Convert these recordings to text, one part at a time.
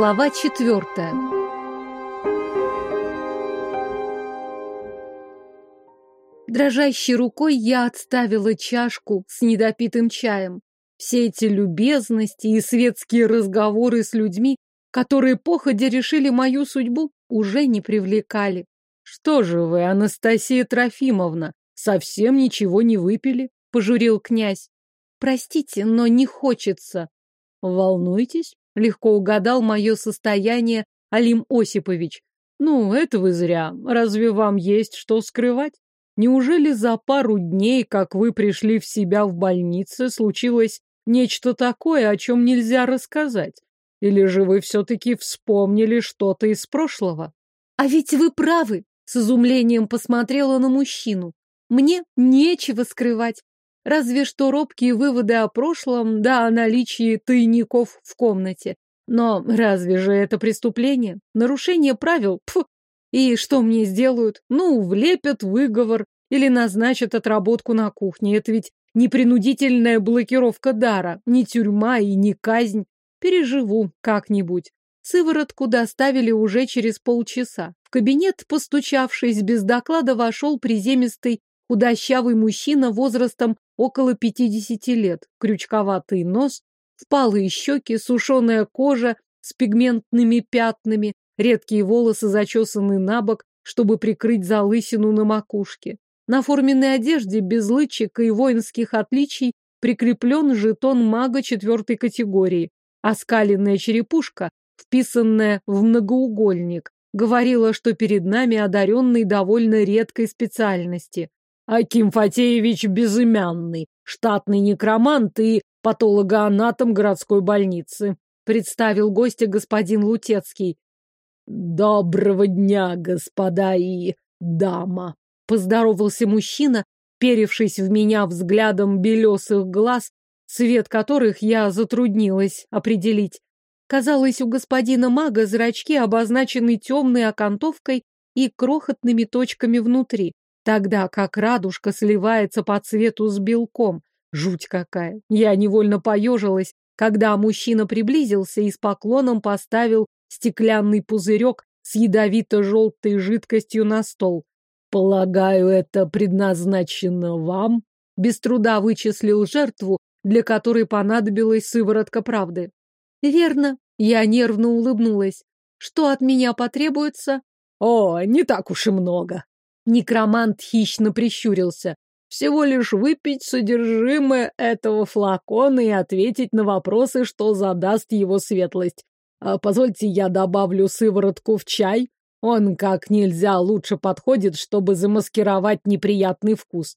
Глава четвертая. Дрожащей рукой я отставила чашку с недопитым чаем. Все эти любезности и светские разговоры с людьми, которые походя решили мою судьбу, уже не привлекали. «Что же вы, Анастасия Трофимовна, совсем ничего не выпили?» — пожурил князь. «Простите, но не хочется». «Волнуйтесь?» — легко угадал мое состояние Алим Осипович. «Ну, это вы зря. Разве вам есть что скрывать? Неужели за пару дней, как вы пришли в себя в больнице, случилось нечто такое, о чем нельзя рассказать? Или же вы все-таки вспомнили что-то из прошлого?» «А ведь вы правы!» — с изумлением посмотрела на мужчину. «Мне нечего скрывать. Разве что робкие выводы о прошлом, да о наличии тайников в комнате. Но разве же это преступление? Нарушение правил? Пф! И что мне сделают? Ну, влепят выговор или назначат отработку на кухне. Это ведь не принудительная блокировка дара, не тюрьма и не казнь. Переживу как-нибудь. Сыворотку доставили уже через полчаса. В кабинет, постучавшись без доклада, вошел приземистый худощавый мужчина возрастом около пятидесяти лет, крючковатый нос, впалые щеки, сушеная кожа с пигментными пятнами, редкие волосы зачесаны на бок, чтобы прикрыть залысину на макушке. На форменной одежде без лычек и воинских отличий прикреплен жетон мага четвертой категории. Оскаленная черепушка, вписанная в многоугольник, говорила, что перед нами одаренный довольно редкой специальности. Аким Фатеевич Безымянный, штатный некромант и патологоанатом городской больницы, представил гостя господин Лутецкий. Доброго дня, господа и дама, поздоровался мужчина, перевшись в меня взглядом белесых глаз, цвет которых я затруднилась определить. Казалось, у господина мага зрачки обозначены темной окантовкой и крохотными точками внутри, тогда как радужка сливается по цвету с белком. Жуть какая! Я невольно поежилась, когда мужчина приблизился и с поклоном поставил стеклянный пузырек с ядовито-желтой жидкостью на стол. «Полагаю, это предназначено вам?» Без труда вычислил жертву, для которой понадобилась сыворотка правды. «Верно», — я нервно улыбнулась. «Что от меня потребуется?» «О, не так уж и много». Некромант хищно прищурился. Всего лишь выпить содержимое этого флакона и ответить на вопросы, что задаст его светлость. А позвольте, я добавлю сыворотку в чай. Он как нельзя лучше подходит, чтобы замаскировать неприятный вкус.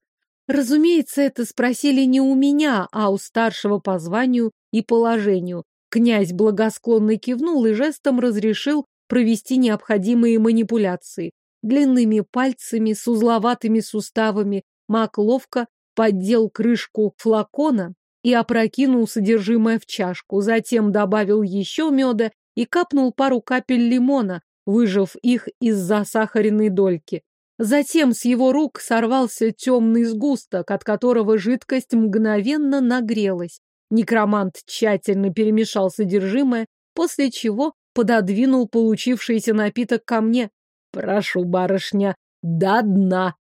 Разумеется, это спросили не у меня, а у старшего по званию и положению. Князь благосклонно кивнул и жестом разрешил провести необходимые манипуляции. Длинными пальцами с узловатыми суставами Мак ловко поддел крышку флакона и опрокинул содержимое в чашку, затем добавил еще меда и капнул пару капель лимона, выжав их из засахаренной дольки. Затем с его рук сорвался темный сгусток, от которого жидкость мгновенно нагрелась. Некромант тщательно перемешал содержимое, после чего пододвинул получившийся напиток ко мне. «Прошу, барышня, до дна!»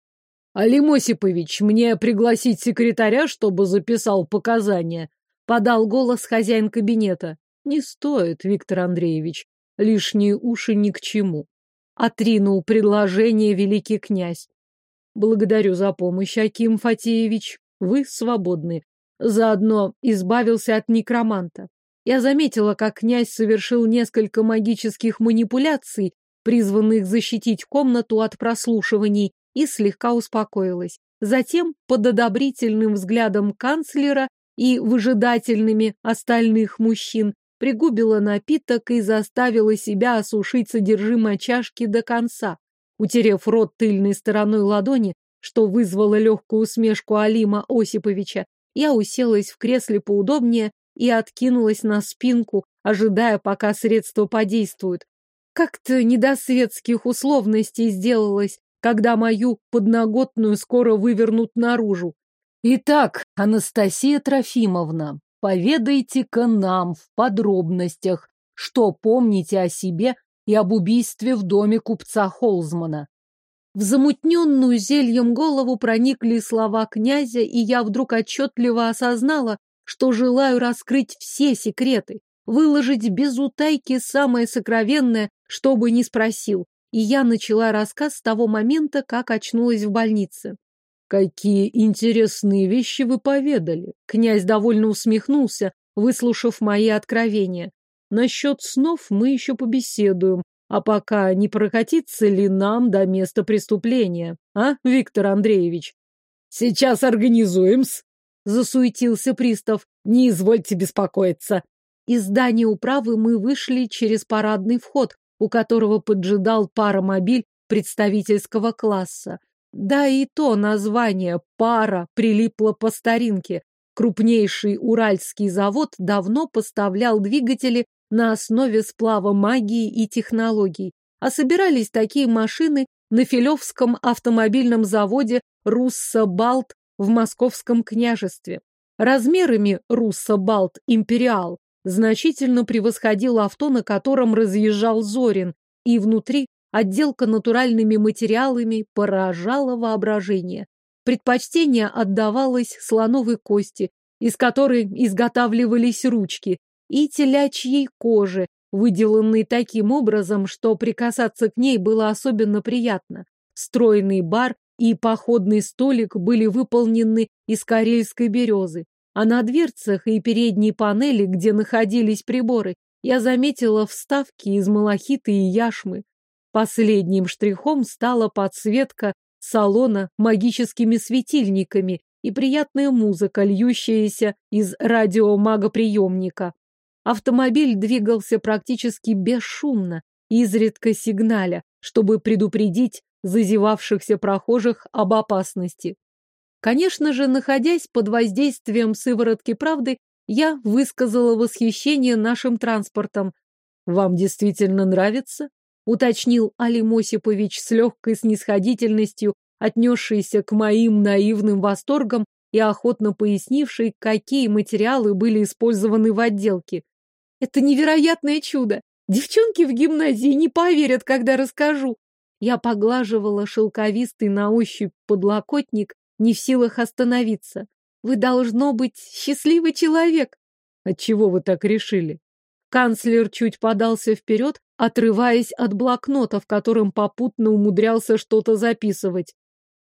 «Алим Осипович, мне пригласить секретаря, чтобы записал показания?» Подал голос хозяин кабинета. «Не стоит, Виктор Андреевич. Лишние уши ни к чему». Отринул предложение великий князь. «Благодарю за помощь, Аким Фатеевич. Вы свободны. Заодно избавился от некроманта. Я заметила, как князь совершил несколько магических манипуляций, призванных защитить комнату от прослушиваний, и слегка успокоилась. Затем, под одобрительным взглядом канцлера и выжидательными остальных мужчин, пригубила напиток и заставила себя осушить содержимое чашки до конца. Утерев рот тыльной стороной ладони, что вызвало легкую усмешку Алима Осиповича, я уселась в кресле поудобнее и откинулась на спинку, ожидая, пока средство подействует. Как-то не до светских условностей сделалось, когда мою подноготную скоро вывернут наружу. Итак, Анастасия Трофимовна, поведайте-ка нам в подробностях, что помните о себе и об убийстве в доме купца Холзмана. В замутненную зельем голову проникли слова князя, и я вдруг отчетливо осознала, что желаю раскрыть все секреты, выложить без утайки самое сокровенное, что бы ни спросил. И я начала рассказ с того момента, как очнулась в больнице. «Какие интересные вещи вы поведали!» Князь довольно усмехнулся, выслушав мои откровения. «Насчет снов мы еще побеседуем, а пока не прокатиться ли нам до места преступления, а, Виктор Андреевич? Сейчас организуем-с, засуетился пристав. Не извольте беспокоиться. Из здания управы мы вышли через парадный вход, у которого поджидал паромобиль представительского класса. Да и то название «пара» прилипло по старинке. Крупнейший уральский завод давно поставлял двигатели на основе сплава магии и технологий, а собирались такие машины на Филевском автомобильном заводе «Руссо-Балт» в Московском княжестве. Размерами «Руссо-Балт Империал» значительно превосходил авто, на котором разъезжал Зорин, и внутри отделка натуральными материалами поражала воображение. Предпочтение отдавалось слоновой кости, из которой изготавливались ручки, и телячьей кожи, выделанной таким образом, что прикасаться к ней было особенно приятно. Стройный бар и походный столик были выполнены из карельской березы, а на дверцах и передней панели, где находились приборы, я заметила вставки из малахита и яшмы. Последним штрихом стала подсветка салона магическими светильниками и приятная музыка, льющаяся из радиомагоприемника. Автомобиль двигался практически бесшумно, изредка сигналя, чтобы предупредить зазевавшихся прохожих об опасности. Конечно же, находясь под воздействием сыворотки правды, я высказала восхищение нашим транспортом. «Вам действительно нравится?» — уточнил Алим Осипович с легкой снисходительностью, отнесшийся к моим наивным восторгам и охотно пояснивший, какие материалы были использованы в отделке. Это невероятное чудо. Девчонки в гимназии не поверят, когда расскажу. Я поглаживала шелковистый на ощупь подлокотник, не в силах остановиться. Вы должно быть счастливый человек. Отчего вы так решили? Канцлер чуть подался вперед, отрываясь от блокнота, в котором попутно умудрялся что-то записывать.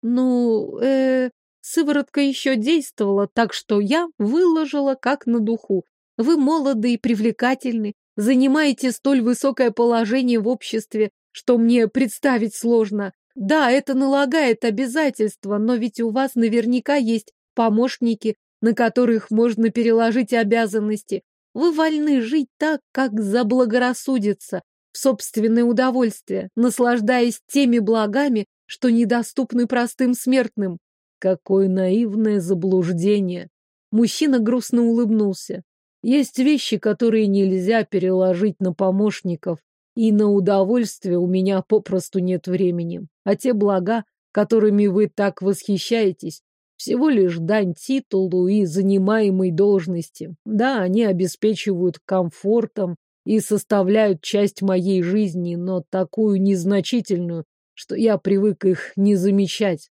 Ну, э, сыворотка еще действовала, так что я выложила как на духу. Вы молоды и привлекательны, занимаете столь высокое положение в обществе, что мне представить сложно. Да, это налагает обязательства, но ведь у вас наверняка есть помощники, на которых можно переложить обязанности. Вы вольны жить так, как заблагорассудится, в собственное удовольствие, наслаждаясь теми благами, что недоступны простым смертным. Какое наивное заблуждение! Мужчина грустно улыбнулся. Есть вещи, которые нельзя переложить на помощников, и на удовольствие у меня попросту нет времени. А те блага, которыми вы так восхищаетесь, всего лишь дань титулу и занимаемой должности. Да, они обеспечивают комфортом и составляют часть моей жизни, но такую незначительную, что я привык их не замечать.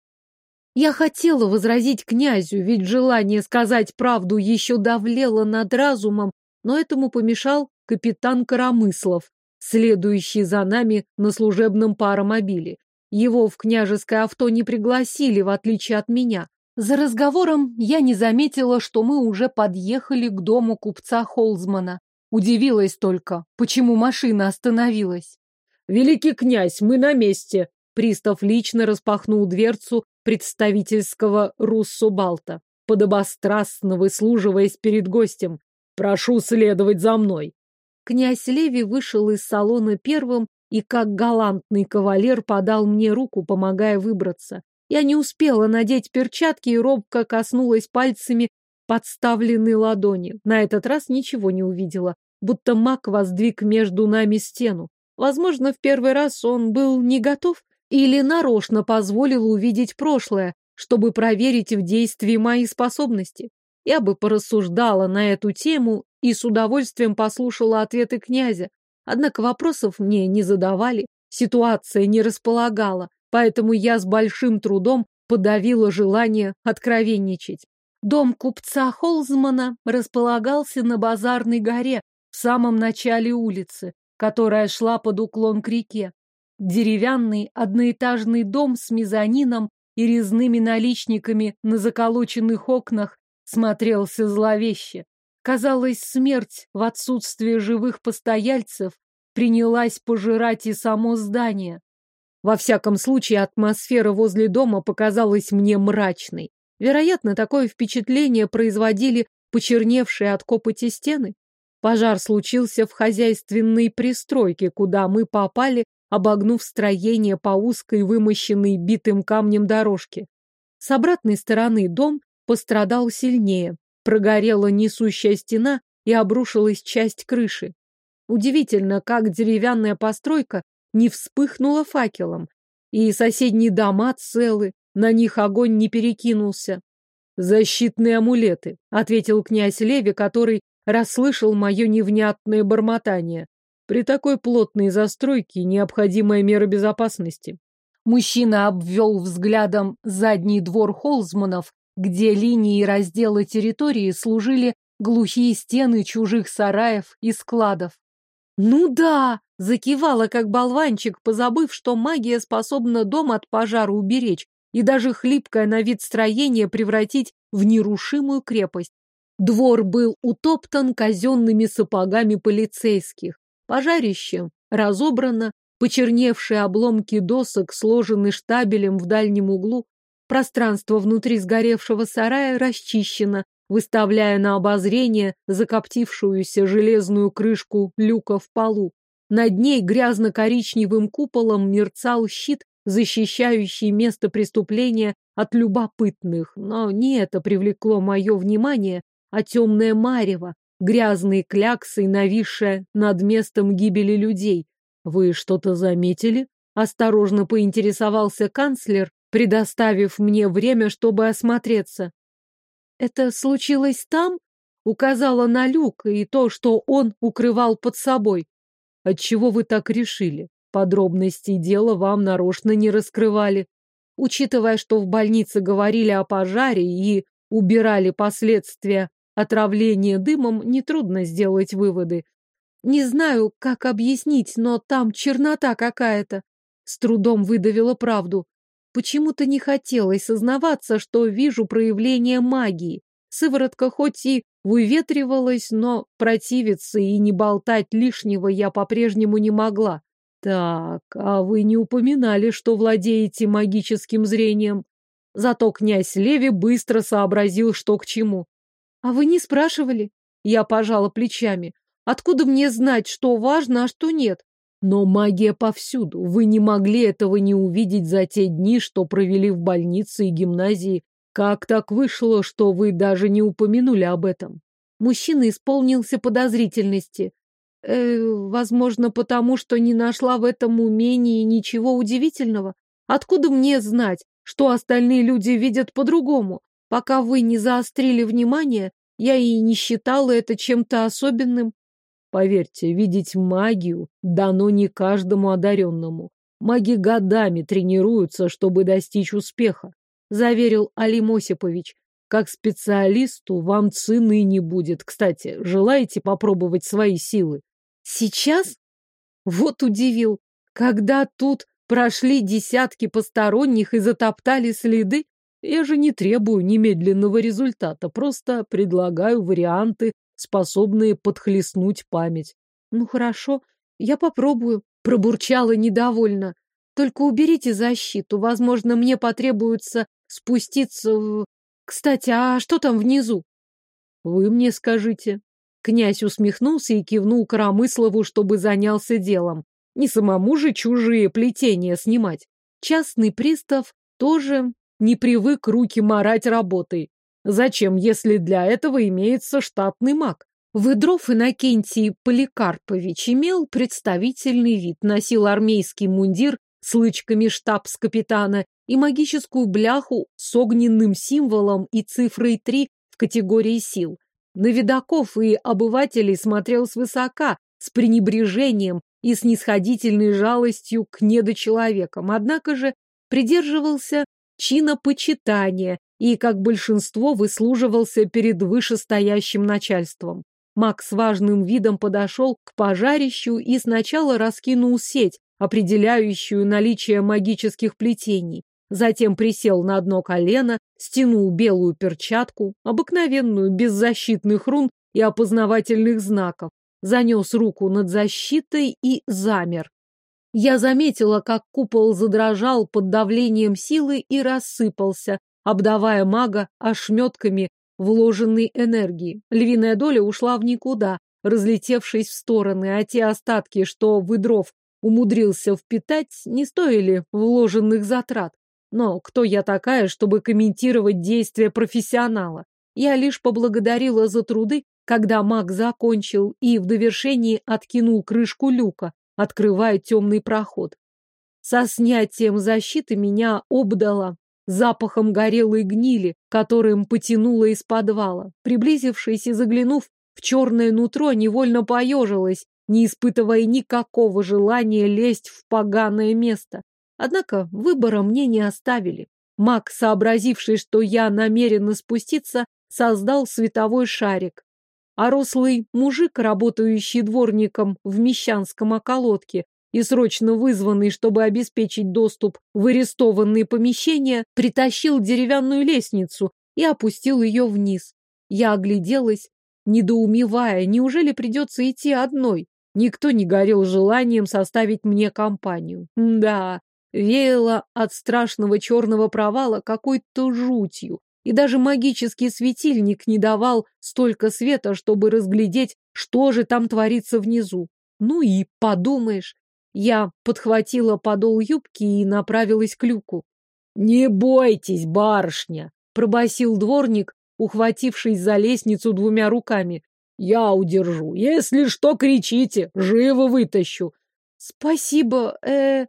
Я хотела возразить князю, ведь желание сказать правду еще давлело над разумом, но этому помешал капитан Коромыслов, следующий за нами на служебном паромобиле. Его в княжеское авто не пригласили, в отличие от меня. За разговором я не заметила, что мы уже подъехали к дому купца Холзмана. Удивилась только, почему машина остановилась. «Великий князь, мы на месте!» Пристав лично распахнул дверцу представительского Руссо-Балта, подобострастно выслуживаясь перед гостем. «Прошу следовать за мной!» Князь Леви вышел из салона первым и, как галантный кавалер, подал мне руку, помогая выбраться. Я не успела надеть перчатки и робко коснулась пальцами подставленной ладони. На этот раз ничего не увидела, будто маг воздвиг между нами стену. Возможно, в первый раз он был не готов, или нарочно позволил увидеть прошлое, чтобы проверить в действии мои способности. Я бы порассуждала на эту тему и с удовольствием послушала ответы князя. Однако вопросов мне не задавали, ситуация не располагала, поэтому я с большим трудом подавила желание откровенничать. Дом купца Холзмана располагался на базарной горе в самом начале улицы, которая шла под уклон к реке. Деревянный одноэтажный дом с мезонином и резными наличниками на заколоченных окнах смотрелся зловеще. Казалось, смерть в отсутствие живых постояльцев принялась пожирать и само здание. Во всяком случае, атмосфера возле дома показалась мне мрачной. Вероятно, такое впечатление производили почерневшие от копоти стены. Пожар случился в хозяйственной пристройке, куда мы попали, обогнув строение по узкой, вымощенной битым камнем дорожке. С обратной стороны дом пострадал сильнее. Прогорела несущая стена и обрушилась часть крыши. Удивительно, как деревянная постройка не вспыхнула факелом. И соседние дома целы, на них огонь не перекинулся. «Защитные амулеты», — ответил князь Леви, который расслышал мое невнятное бормотание. «При такой плотной застройке необходимая мера безопасности». Мужчина обвел взглядом задний двор Холзманов, где линии раздела территории служили глухие стены чужих сараев и складов. «Ну да!» — закивала, как болванчик, позабыв, что магия способна дом от пожара уберечь и даже хлипкое на вид строение превратить в нерушимую крепость. Двор был утоптан казенными сапогами полицейских. Пожарище разобрано, почерневшие обломки досок сложены штабелем в дальнем углу, Пространство внутри сгоревшего сарая расчищено, выставляя на обозрение закоптившуюся железную крышку люка в полу. Над ней грязно-коричневым куполом мерцал щит, защищающий место преступления от любопытных. Но не это привлекло мое внимание, а темное марево, грязные кляксы, нависшее над местом гибели людей. «Вы что-то заметили?» — осторожно поинтересовался канцлер, предоставив мне время, чтобы осмотреться. «Это случилось там?» — указала на люк и то, что он укрывал под собой. «Отчего вы так решили? Подробности дела вам нарочно не раскрывали. Учитывая, что в больнице говорили о пожаре и убирали последствия отравления дымом, нетрудно сделать выводы. Не знаю, как объяснить, но там чернота какая-то. С трудом выдавила правду. Почему-то не хотелось сознаваться, что вижу проявление магии. Сыворотка хоть и выветривалась, но противиться и не болтать лишнего я по-прежнему не могла. Так, а вы не упоминали, что владеете магическим зрением. Зато князь Леви быстро сообразил, что к чему. А вы не спрашивали? Я пожала плечами. Откуда мне знать, что важно, а что нет? Но магия повсюду. Вы не могли этого не увидеть за те дни, что провели в больнице и гимназии. Как так вышло, что вы даже не упомянули об этом? Мужчина исполнился подозрительности. Э, возможно, потому что не нашла в этом умении ничего удивительного. Откуда мне знать, что остальные люди видят по-другому? Пока вы не заострили внимание, я и не считала это чем-то особенным. Поверьте, видеть магию дано не каждому одаренному. Маги годами тренируются, чтобы достичь успеха, заверил Алим Осипович. Как специалисту вам цены не будет. Кстати, желаете попробовать свои силы? Сейчас? Вот удивил. Когда тут прошли десятки посторонних и затоптали следы, я же не требую немедленного результата, просто предлагаю варианты способные подхлестнуть память. Ну хорошо, я попробую, пробурчала недовольно. Только уберите защиту, возможно, мне потребуется спуститься в... Кстати, а что там внизу? Вы мне скажите. Князь усмехнулся и кивнул Коромыслову, чтобы занялся делом. Не самому же чужие плетения снимать. Частный пристав тоже не привык руки марать работой. Зачем, если для этого имеется штатный маг? Выдров Иннокентий Поликарпович имел представительный вид, носил армейский мундир с лычками штабс-капитана и магическую бляху с огненным символом и цифрой 3 в категории сил. На видаков и обывателей смотрел свысока, с пренебрежением и снисходительной жалостью к недочеловекам, однако же придерживался чина почитания и, как большинство, выслуживался перед вышестоящим начальством. Макс важным видом подошел к пожарищу и сначала раскинул сеть, определяющую наличие магических плетений. Затем присел на одно колено, стянул белую перчатку, обыкновенную, без защитных рун и опознавательных знаков, занес руку над защитой и замер. Я заметила, как купол задрожал под давлением силы и рассыпался, обдавая мага ошметками вложенной энергии. Львиная доля ушла в никуда, разлетевшись в стороны, а те остатки, что выдров умудрился впитать, не стоили вложенных затрат. Но кто я такая, чтобы комментировать действия профессионала? Я лишь поблагодарила за труды, когда маг закончил и в довершении откинул крышку люка, открывая темный проход. Со снятием защиты меня обдало запахом горелой гнили, которым потянуло из подвала. Приблизившись и заглянув в черное нутро, невольно поежилась, не испытывая никакого желания лезть в поганое место. Однако выбора мне не оставили. Маг, сообразивший, что я намерена спуститься, создал световой шарик. А рослый мужик, работающий дворником в Мещанском околотке, и срочно вызванный, чтобы обеспечить доступ в арестованные помещения, притащил деревянную лестницу и опустил ее вниз. Я огляделась, недоумевая, неужели придется идти одной? Никто не горел желанием составить мне компанию. Да, веяло от страшного черного провала какой-то жутью, и даже магический светильник не давал столько света, чтобы разглядеть, что же там творится внизу. Ну и подумаешь, я подхватила подол юбки и направилась к люку. «Не бойтесь, барышня!» — пробасил дворник, ухватившись за лестницу двумя руками. «Я удержу. Если что, кричите, живо вытащу». «Спасибо, э...»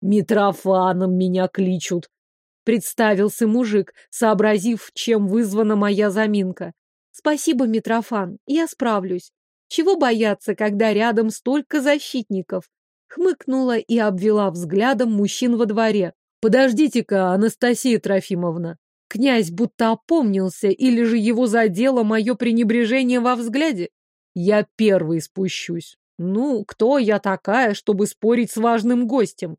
«Митрофаном меня кличут», — представился мужик, сообразив, чем вызвана моя заминка. «Спасибо, Митрофан, я справлюсь. Чего бояться, когда рядом столько защитников?» Хмыкнула и обвела взглядом мужчин во дворе. «Подождите-ка, Анастасия Трофимовна!» Князь будто опомнился, или же его задело мое пренебрежение во взгляде. Я первый спущусь. Ну, кто я такая, чтобы спорить с важным гостем?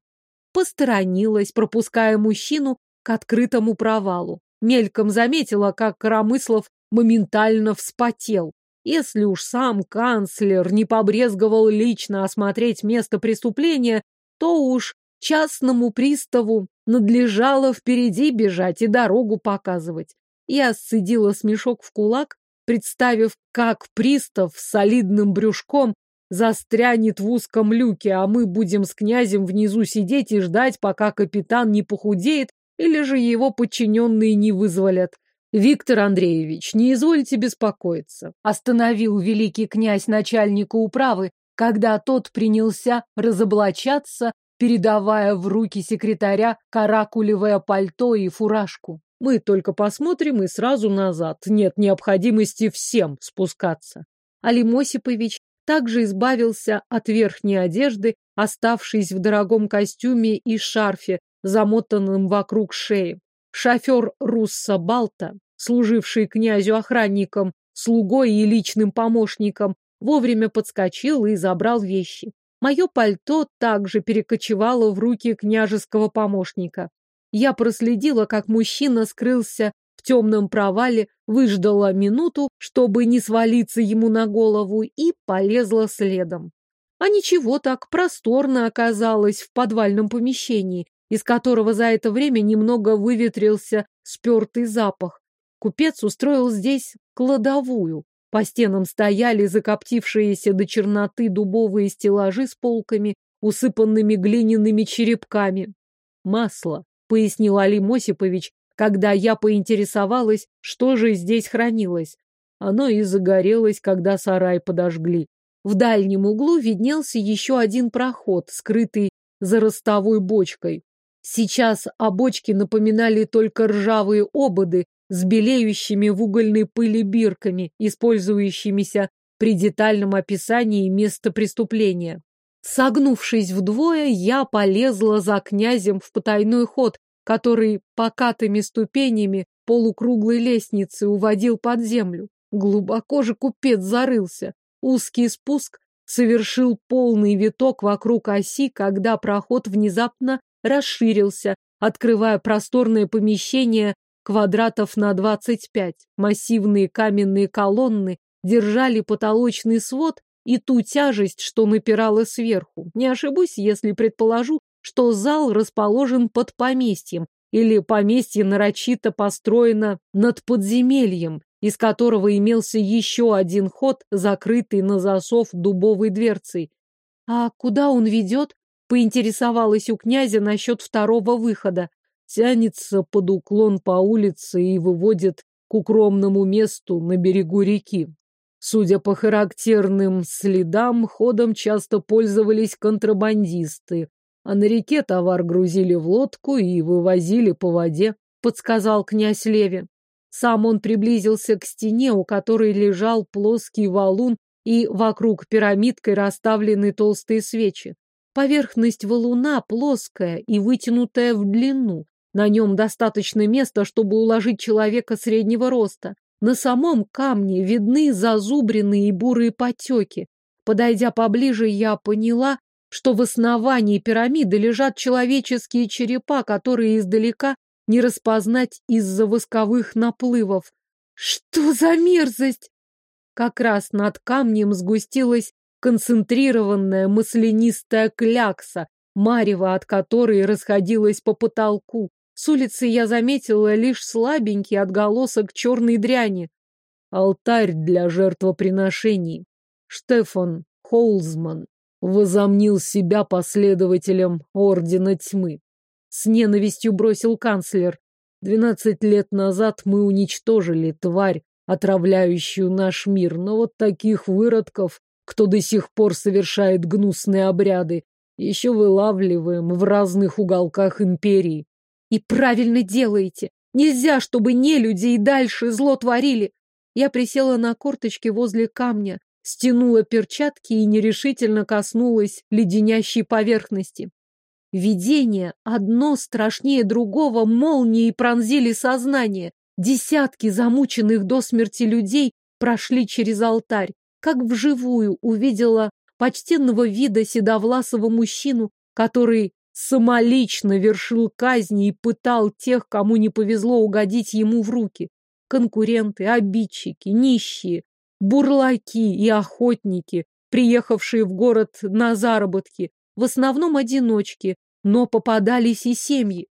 Посторонилась, пропуская мужчину к открытому провалу. Мельком заметила, как Коромыслов моментально вспотел. Если уж сам канцлер не побрезговал лично осмотреть место преступления, то уж частному приставу надлежало впереди бежать и дорогу показывать. Я сцедила смешок в кулак, представив, как пристав с солидным брюшком застрянет в узком люке, а мы будем с князем внизу сидеть и ждать, пока капитан не похудеет или же его подчиненные не вызволят. Виктор Андреевич, не извольте беспокоиться, остановил великий князь начальника управы, когда тот принялся разоблачаться, передавая в руки секретаря каракулевое пальто и фуражку. Мы только посмотрим и сразу назад. Нет необходимости всем спускаться. Алим Осипович также избавился от верхней одежды, оставшись в дорогом костюме и шарфе, замотанном вокруг шеи. Шофер Русса Балта, служивший князю охранником, слугой и личным помощником, вовремя подскочил и забрал вещи. Мое пальто также перекочевало в руки княжеского помощника. Я проследила, как мужчина скрылся в темном провале, выждала минуту, чтобы не свалиться ему на голову, и полезла следом. А ничего так просторно оказалось в подвальном помещении, из которого за это время немного выветрился спертый запах. Купец устроил здесь кладовую. По стенам стояли закоптившиеся до черноты дубовые стеллажи с полками, усыпанными глиняными черепками. «Масло», — пояснил Алим Осипович, когда я поинтересовалась, что же здесь хранилось. Оно и загорелось, когда сарай подожгли. В дальнем углу виднелся еще один проход, скрытый за ростовой бочкой. Сейчас обочки напоминали только ржавые ободы, с белеющими в угольной пыли бирками, использующимися при детальном описании места преступления. Согнувшись вдвое, я полезла за князем в потайной ход, который покатыми ступенями полукруглой лестницы уводил под землю. Глубоко же купец зарылся. Узкий спуск совершил полный виток вокруг оси, когда проход внезапно расширился, открывая просторное помещение квадратов на 25. Массивные каменные колонны держали потолочный свод и ту тяжесть, что напирала сверху. Не ошибусь, если предположу, что зал расположен под поместьем, или поместье нарочито построено над подземельем, из которого имелся еще один ход, закрытый на засов дубовой дверцей. А куда он ведет? Поинтересовалась у князя насчет второго выхода. Тянется под уклон по улице и выводит к укромному месту на берегу реки. Судя по характерным следам, ходом часто пользовались контрабандисты, а на реке товар грузили в лодку и вывозили по воде, подсказал князь Леви. Сам он приблизился к стене, у которой лежал плоский валун и вокруг пирамидкой расставлены толстые свечи. Поверхность валуна плоская и вытянутая в длину. На нем достаточно места, чтобы уложить человека среднего роста. На самом камне видны зазубренные и бурые потеки. Подойдя поближе, я поняла, что в основании пирамиды лежат человеческие черепа, которые издалека не распознать из-за восковых наплывов. Что за мерзость? Как раз над камнем сгустилась концентрированная маслянистая клякса, марево от которой расходилась по потолку. С улицы я заметила лишь слабенький отголосок черной дряни. Алтарь для жертвоприношений. Штефан Холзман возомнил себя последователем Ордена Тьмы. С ненавистью бросил канцлер. Двенадцать лет назад мы уничтожили тварь, отравляющую наш мир, но вот таких выродков, кто до сих пор совершает гнусные обряды, еще вылавливаем в разных уголках империи. И правильно делаете. Нельзя, чтобы не люди и дальше зло творили. Я присела на корточки возле камня, стянула перчатки и нерешительно коснулась леденящей поверхности. Видение, одно страшнее другого, молнией пронзили сознание. Десятки замученных до смерти людей прошли через алтарь. Как вживую увидела почтенного вида седовласого мужчину, который самолично вершил казни и пытал тех, кому не повезло угодить ему в руки. Конкуренты, обидчики, нищие, бурлаки и охотники, приехавшие в город на заработки, в основном одиночки, но попадались и семьи.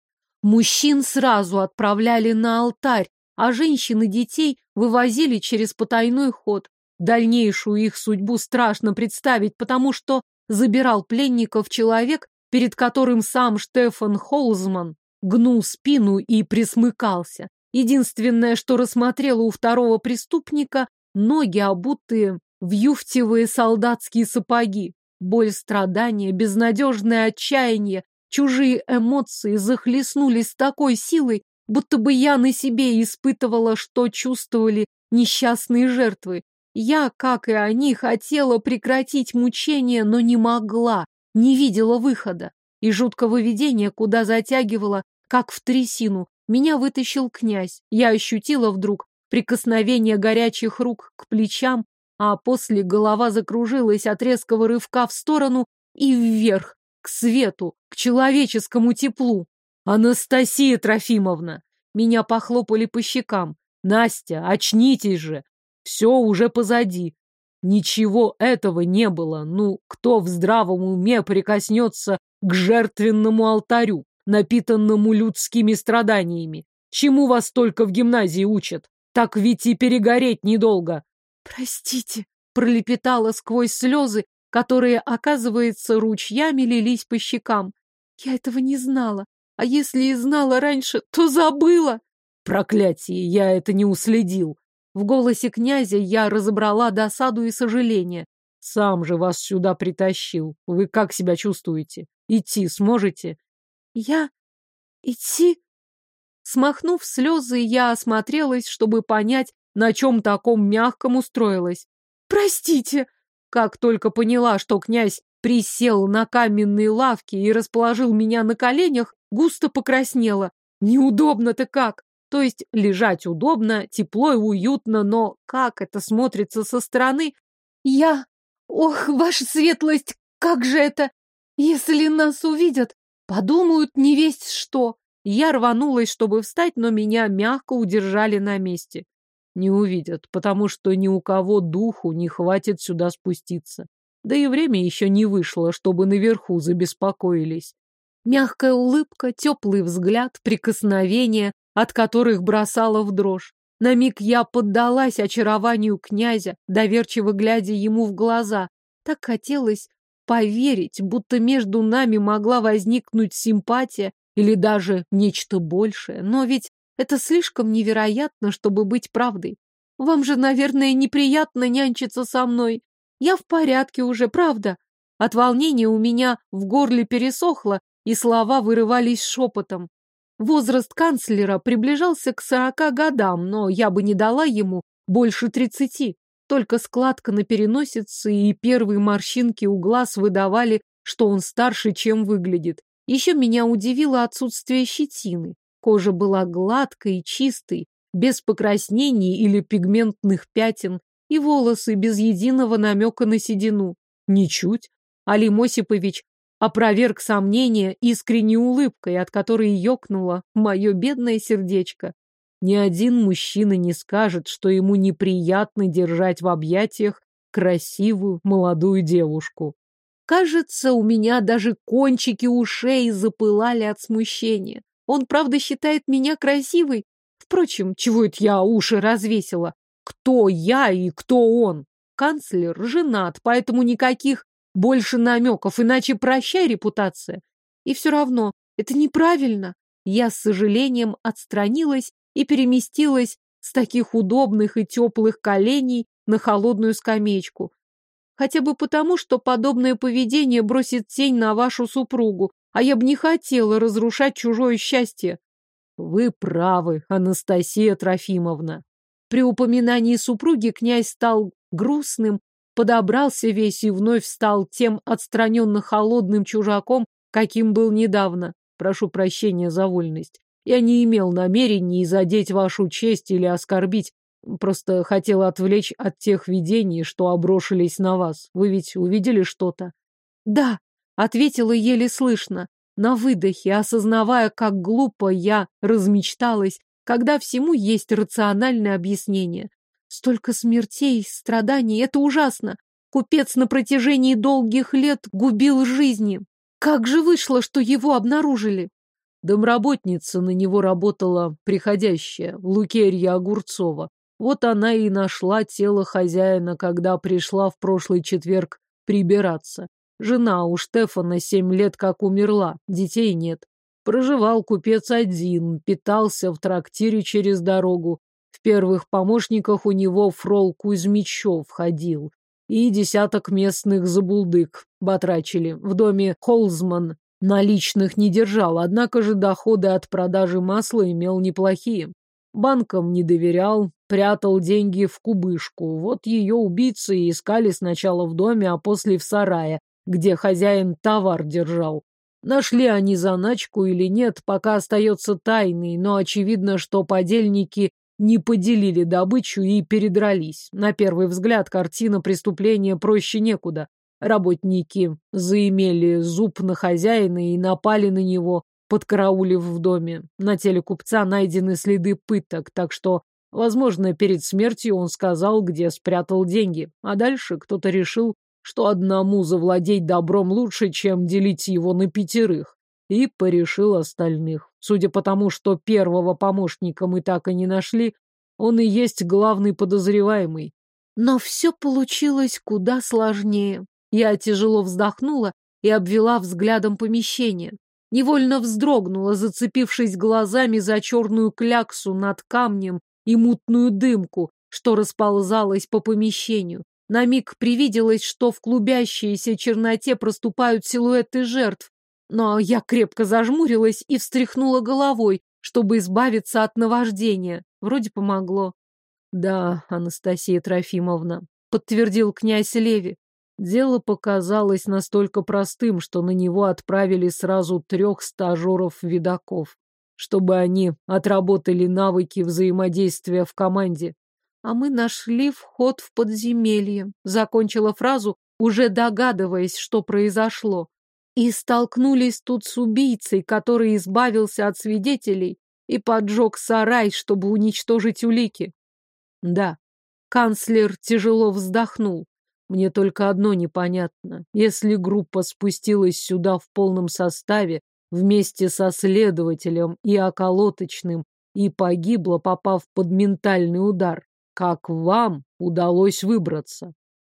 Мужчин сразу отправляли на алтарь, а женщин и детей вывозили через потайной ход. Дальнейшую их судьбу страшно представить, потому что забирал пленников человек, перед которым сам Штефан Холзман гнул спину и присмыкался. Единственное, что рассмотрела у второго преступника, ноги, обутые в юфтевые солдатские сапоги. Боль, страдания, безнадежное отчаяние, чужие эмоции захлестнули с такой силой, будто бы я на себе испытывала, что чувствовали несчастные жертвы. Я, как и они, хотела прекратить мучения, но не могла, не видела выхода. И жуткого видения, куда затягивала, как в трясину, меня вытащил князь. Я ощутила вдруг, прикосновение горячих рук к плечам, а после голова закружилась от резкого рывка в сторону и вверх, к свету, к человеческому теплу. «Анастасия Трофимовна!» Меня похлопали по щекам. «Настя, очнитесь же! Все уже позади. Ничего этого не было. Ну, кто в здравом уме прикоснется к жертвенному алтарю, напитанному людскими страданиями? Чему вас только в гимназии учат? Так ведь и перегореть недолго. Простите, пролепетала сквозь слезы, которые, оказывается, ручьями лились по щекам. Я этого не знала. А если и знала раньше, то забыла. Проклятие, я это не уследил. В голосе князя я разобрала досаду и сожаление. Сам же вас сюда притащил. Вы как себя чувствуете? Идти сможете? Я? Идти? Смахнув слезы, я осмотрелась, чтобы понять, на чем таком мягком устроилась. «Простите!» Как только поняла, что князь присел на каменные лавки и расположил меня на коленях, густо покраснела. Неудобно-то как! То есть лежать удобно, тепло и уютно, но как это смотрится со стороны? Я... Ох, ваша светлость, как же это? Если нас увидят, подумают не весть что. Я рванулась, чтобы встать, но меня мягко удержали на месте. Не увидят, потому что ни у кого духу не хватит сюда спуститься. Да и время еще не вышло, чтобы наверху забеспокоились. Мягкая улыбка, теплый взгляд, прикосновение, от которых бросала в дрожь. На миг я поддалась очарованию князя, доверчиво глядя ему в глаза. Так хотелось поверить, будто между нами могла возникнуть симпатия или даже нечто большее. Но ведь это слишком невероятно, чтобы быть правдой. Вам же, наверное, неприятно нянчиться со мной. Я в порядке уже, правда? От волнения у меня в горле пересохло, и слова вырывались шепотом. Возраст канцлера приближался к сорока годам, но я бы не дала ему больше тридцати. Только складка на переносице и первые морщинки у глаз выдавали, что он старше, чем выглядит. Еще меня удивило отсутствие щетины. Кожа была гладкой и чистой, без покраснений или пигментных пятен, и волосы без единого намека на седину. Ничуть. Алим опроверг сомнения искренней улыбкой, от которой ёкнуло мое бедное сердечко. Ни один мужчина не скажет, что ему неприятно держать в объятиях красивую молодую девушку. Кажется, у меня даже кончики ушей запылали от смущения. Он, правда, считает меня красивой? Впрочем, чего это я уши развесила? Кто я и кто он? Канцлер женат, поэтому никаких больше намеков, иначе прощай репутация. И все равно, это неправильно. Я с сожалением отстранилась и переместилась с таких удобных и теплых коленей на холодную скамеечку. Хотя бы потому, что подобное поведение бросит тень на вашу супругу, а я бы не хотела разрушать чужое счастье. Вы правы, Анастасия Трофимовна. При упоминании супруги князь стал грустным, подобрался весь и вновь стал тем отстраненно холодным чужаком, каким был недавно. Прошу прощения за вольность. Я не имел намерения задеть вашу честь или оскорбить. Просто хотел отвлечь от тех видений, что оброшились на вас. Вы ведь увидели что-то? Да, ответила еле слышно, на выдохе, осознавая, как глупо я размечталась, когда всему есть рациональное объяснение. Столько смертей, страданий, это ужасно. Купец на протяжении долгих лет губил жизни. Как же вышло, что его обнаружили? Домработница на него работала приходящая, Лукерья Огурцова. Вот она и нашла тело хозяина, когда пришла в прошлый четверг прибираться. Жена у Штефана семь лет как умерла, детей нет. Проживал купец один, питался в трактире через дорогу. Первых помощниках у него фрол Кузьмичев ходил. И десяток местных забулдык батрачили. В доме Холзман наличных не держал, однако же доходы от продажи масла имел неплохие. Банкам не доверял, прятал деньги в кубышку. Вот ее убийцы искали сначала в доме, а после в сарае, где хозяин товар держал. Нашли они заначку или нет, пока остается тайной, но очевидно, что подельники не поделили добычу и передрались. На первый взгляд картина преступления проще некуда. Работники заимели зуб на хозяина и напали на него, подкараулив в доме. На теле купца найдены следы пыток, так что, возможно, перед смертью он сказал, где спрятал деньги. А дальше кто-то решил, что одному завладеть добром лучше, чем делить его на пятерых, и порешил остальных. Судя по тому, что первого помощника мы так и не нашли, он и есть главный подозреваемый. Но все получилось куда сложнее. Я тяжело вздохнула и обвела взглядом помещение. Невольно вздрогнула, зацепившись глазами за черную кляксу над камнем и мутную дымку, что расползалась по помещению. На миг привиделось, что в клубящейся черноте проступают силуэты жертв. Но я крепко зажмурилась и встряхнула головой, чтобы избавиться от наваждения. Вроде помогло. Да, Анастасия Трофимовна, подтвердил князь Леви. Дело показалось настолько простым, что на него отправили сразу трех стажеров-видаков, чтобы они отработали навыки взаимодействия в команде. А мы нашли вход в подземелье. Закончила фразу, уже догадываясь, что произошло. И столкнулись тут с убийцей, который избавился от свидетелей и поджег сарай, чтобы уничтожить улики. Да, канцлер тяжело вздохнул. Мне только одно непонятно. Если группа спустилась сюда в полном составе, вместе со следователем и околоточным, и погибла, попав под ментальный удар, как вам удалось выбраться?